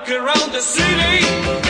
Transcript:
walk around the city.